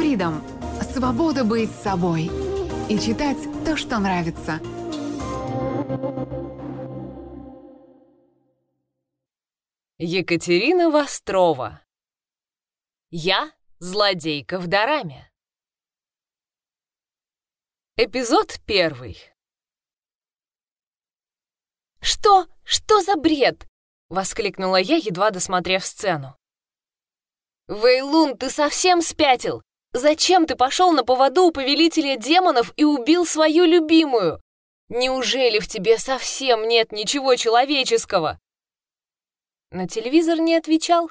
Freedom – свобода быть собой и читать то, что нравится. Екатерина Вострова. Я злодейка в Дораме. Эпизод первый. «Что? Что за бред?» — воскликнула я, едва досмотрев сцену. «Вейлун, ты совсем спятил? Зачем ты пошел на поводу у повелителя демонов и убил свою любимую? Неужели в тебе совсем нет ничего человеческого?» На телевизор не отвечал,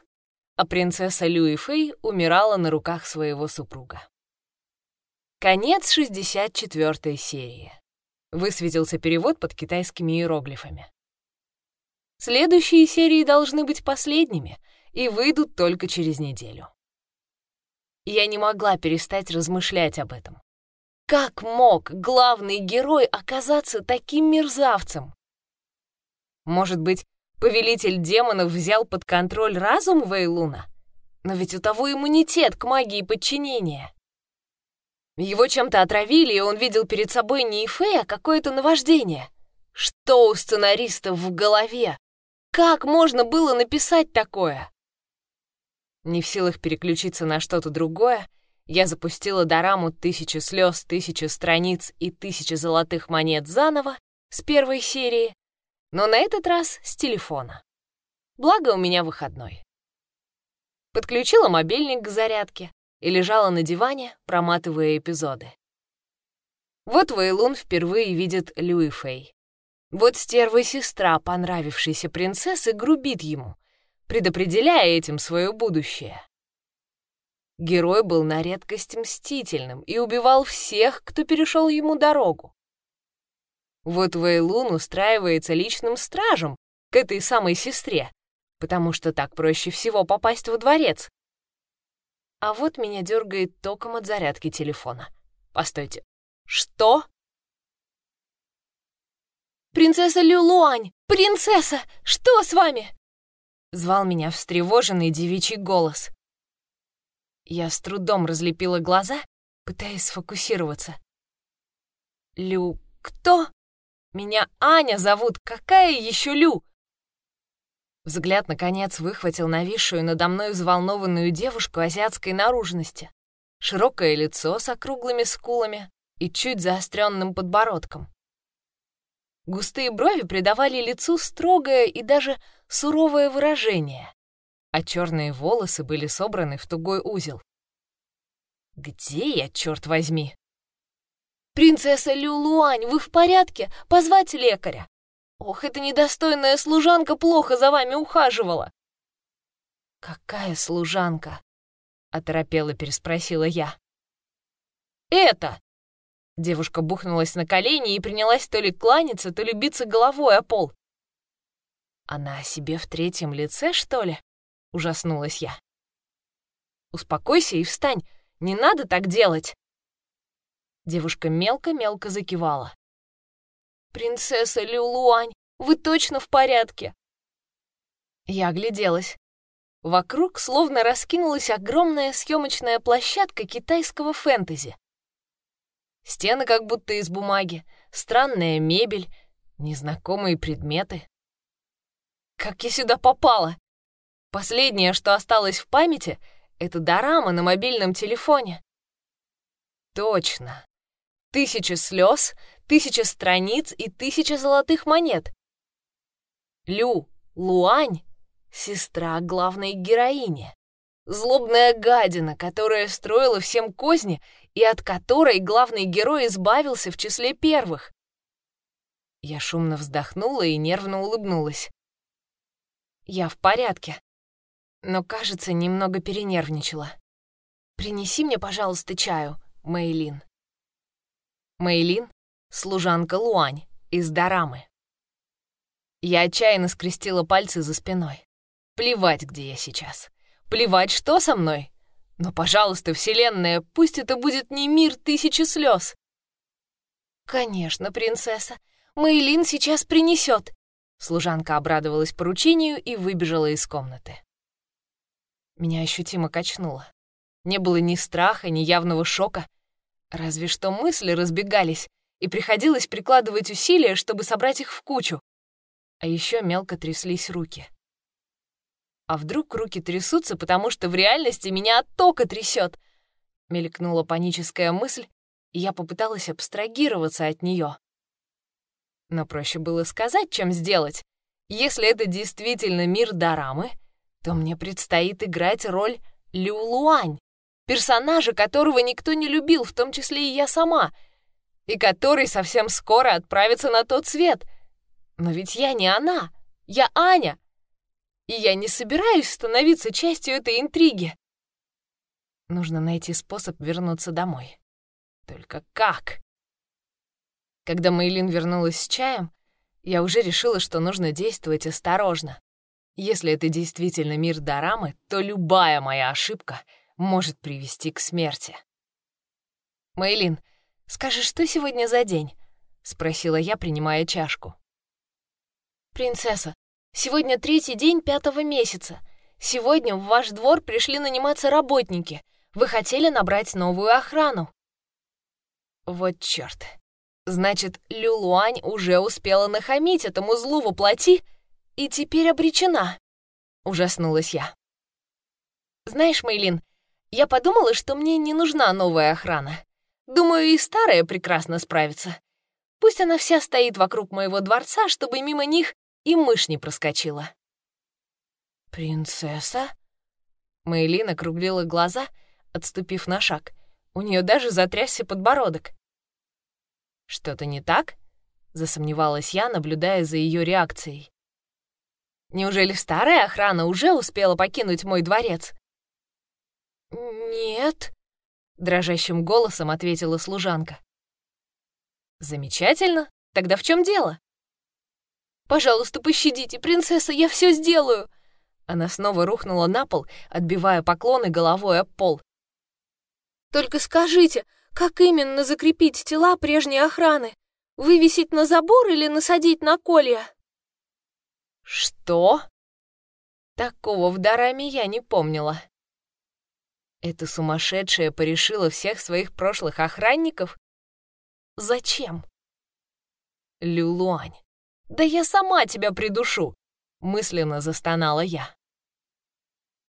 а принцесса Люи Фэй умирала на руках своего супруга. Конец 64 серии. Высветился перевод под китайскими иероглифами. Следующие серии должны быть последними и выйдут только через неделю. Я не могла перестать размышлять об этом. Как мог главный герой оказаться таким мерзавцем? Может быть, повелитель демонов взял под контроль разум Вейлуна? Но ведь у того иммунитет к магии подчинения. Его чем-то отравили, и он видел перед собой не Ифе, а какое-то наваждение. Что у сценаристов в голове? Как можно было написать такое? Не в силах переключиться на что-то другое, я запустила дораму «Тысяча слез, тысяча страниц и тысяча золотых монет» заново с первой серии, но на этот раз с телефона. Благо у меня выходной. Подключила мобильник к зарядке и лежала на диване, проматывая эпизоды. Вот Вейлун впервые видит Люи Фэй. Вот стерва сестра понравившейся принцессы грубит ему, предопределяя этим свое будущее. Герой был на редкость мстительным и убивал всех, кто перешел ему дорогу. Вот Вейлун устраивается личным стражем к этой самой сестре, потому что так проще всего попасть во дворец. А вот меня дергает током от зарядки телефона. Постойте, что? «Принцесса Люлуань! Принцесса! Что с вами?» Звал меня встревоженный девичий голос. Я с трудом разлепила глаза, пытаясь сфокусироваться. «Лю... кто?» «Меня Аня зовут! Какая еще Лю?» Взгляд, наконец, выхватил нависшую надо мной взволнованную девушку азиатской наружности. Широкое лицо с округлыми скулами и чуть заостренным подбородком. Густые брови придавали лицу строгое и даже суровое выражение, а черные волосы были собраны в тугой узел. «Где я, черт возьми?» «Принцесса Люлуань, вы в порядке? Позвать лекаря?» «Ох, эта недостойная служанка плохо за вами ухаживала!» «Какая служанка?» — оторопела переспросила я. «Это!» Девушка бухнулась на колени и принялась то ли кланяться, то ли биться головой о пол. «Она о себе в третьем лице, что ли?» — ужаснулась я. «Успокойся и встань, не надо так делать!» Девушка мелко-мелко закивала. «Принцесса Люлуань, вы точно в порядке?» Я огляделась. Вокруг словно раскинулась огромная съемочная площадка китайского фэнтези. Стены как будто из бумаги, странная мебель, незнакомые предметы. Как я сюда попала? Последнее, что осталось в памяти, это дорама на мобильном телефоне. Точно. Тысяча слез, тысяча страниц и тысяча золотых монет. Лю, Луань — сестра главной героини. Злобная гадина, которая строила всем козни и от которой главный герой избавился в числе первых. Я шумно вздохнула и нервно улыбнулась. Я в порядке, но, кажется, немного перенервничала. Принеси мне, пожалуйста, чаю, Мэйлин. Мэйлин — служанка Луань из Дорамы. Я отчаянно скрестила пальцы за спиной. Плевать, где я сейчас. Плевать, что со мной. Но, пожалуйста, Вселенная, пусть это будет не мир тысячи слез. Конечно, принцесса. Мэйлин сейчас принесет. Служанка обрадовалась поручению и выбежала из комнаты. Меня ощутимо качнуло. Не было ни страха, ни явного шока. Разве что мысли разбегались, и приходилось прикладывать усилия, чтобы собрать их в кучу. А еще мелко тряслись руки. А вдруг руки трясутся, потому что в реальности меня от тока трясет? Мелькнула паническая мысль, и я попыталась абстрагироваться от нее. Но проще было сказать, чем сделать. Если это действительно мир Дорамы, то мне предстоит играть роль Лю Луань, персонажа, которого никто не любил, в том числе и я сама, и который совсем скоро отправится на тот свет. Но ведь я не она, я Аня, и я не собираюсь становиться частью этой интриги. Нужно найти способ вернуться домой. Только как? Когда Мейлин вернулась с чаем, я уже решила, что нужно действовать осторожно. Если это действительно мир Дорамы, то любая моя ошибка может привести к смерти. «Мейлин, скажи, что сегодня за день?» — спросила я, принимая чашку. «Принцесса, сегодня третий день пятого месяца. Сегодня в ваш двор пришли наниматься работники. Вы хотели набрать новую охрану». Вот чёрт. Значит, Люлуань уже успела нахамить этому злу воплоти и теперь обречена. Ужаснулась я. Знаешь, Мейлин, я подумала, что мне не нужна новая охрана. Думаю, и старая прекрасно справится. Пусть она вся стоит вокруг моего дворца, чтобы мимо них и мышь не проскочила. «Принцесса?» Мейлин округлила глаза, отступив на шаг. У нее даже затрясся подбородок. «Что-то не так?» — засомневалась я, наблюдая за ее реакцией. «Неужели старая охрана уже успела покинуть мой дворец?» «Нет», — дрожащим голосом ответила служанка. «Замечательно. Тогда в чем дело?» «Пожалуйста, пощадите, принцесса, я все сделаю!» Она снова рухнула на пол, отбивая поклоны головой об пол. «Только скажите, как именно закрепить тела прежней охраны? Вывесить на забор или насадить на колья?» «Что?» Такого в Дараме я не помнила. Эта сумасшедшая порешила всех своих прошлых охранников? Зачем? Люлуань, да я сама тебя придушу, мысленно застонала я.